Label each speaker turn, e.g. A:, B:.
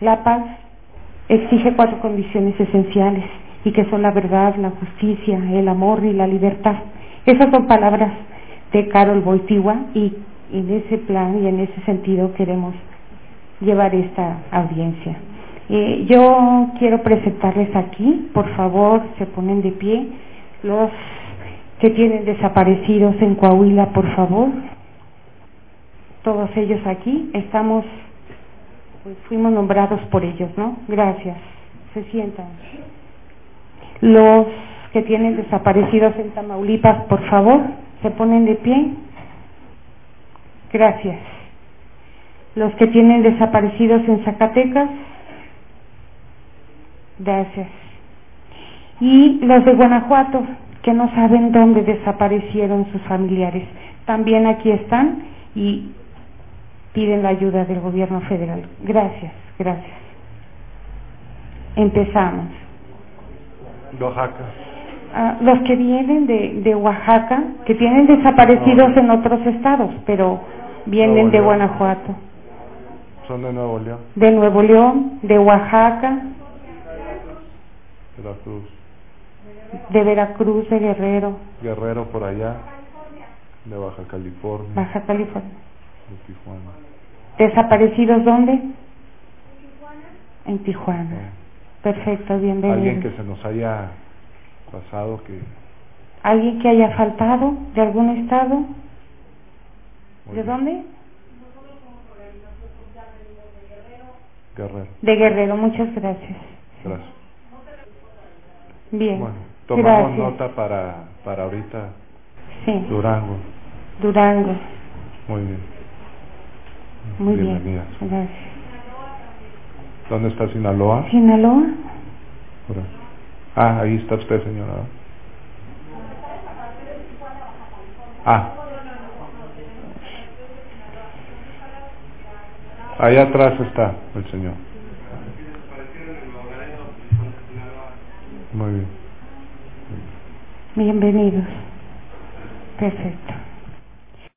A: La paz exige cuatro condiciones esenciales y que son la verdad, la justicia, el amor y la libertad. Esas son palabras de Carol Boitigua y en ese plan y en ese sentido queremos llevar esta audiencia. Eh, yo quiero presentarles aquí, por favor, se ponen de pie, los que tienen desaparecidos en Coahuila, por favor. Todos ellos aquí, estamos, pues fuimos nombrados por ellos, ¿no? Gracias. Se sientan. Los que tienen desaparecidos en Tamaulipas, por favor, se ponen de pie. Gracias. Los que tienen desaparecidos en Zacatecas, gracias. Y los de Guanajuato, que no saben dónde desaparecieron sus familiares, también aquí están y piden la ayuda del gobierno federal. Gracias, gracias. Empezamos.
B: Oaxaca.
A: Ah, los que vienen de, de Oaxaca, que tienen desaparecidos en otros estados, pero vienen de. Guanajuato,
B: Son de Nuevo León,
A: de Nuevo León, de Oaxaca,
B: Veracruz,
A: de Veracruz, de Guerrero,
B: Guerrero por allá, de Baja California,
A: Baja California.
B: De Tijuana.
A: ¿Desaparecidos dónde? En Tijuana.
B: Eh,
A: Perfecto,
B: Alguien
A: bienvenido.
B: que se nos haya pasado que
A: ¿Alguien que haya faltado de algún estado?
B: muy
A: ¿De
B: bien.
A: dónde?
B: Guerrero.
A: De Guerrero, muchas gracias.
B: Gracias.
A: Bien.
B: Bueno, tomamos
A: gracias.
B: nota para para ahorita
A: Sí,
B: Durango.
A: Durango.
B: Muy bien.
A: Muy
B: Bienvenidas.
A: bien. Gracias.
B: ¿Dónde está Sinaloa?
A: Sinaloa.
B: Ah, ahí está usted, señora. Ah. Allá atrás está el señor. Muy bien.
A: Bienvenidos. Perfecto.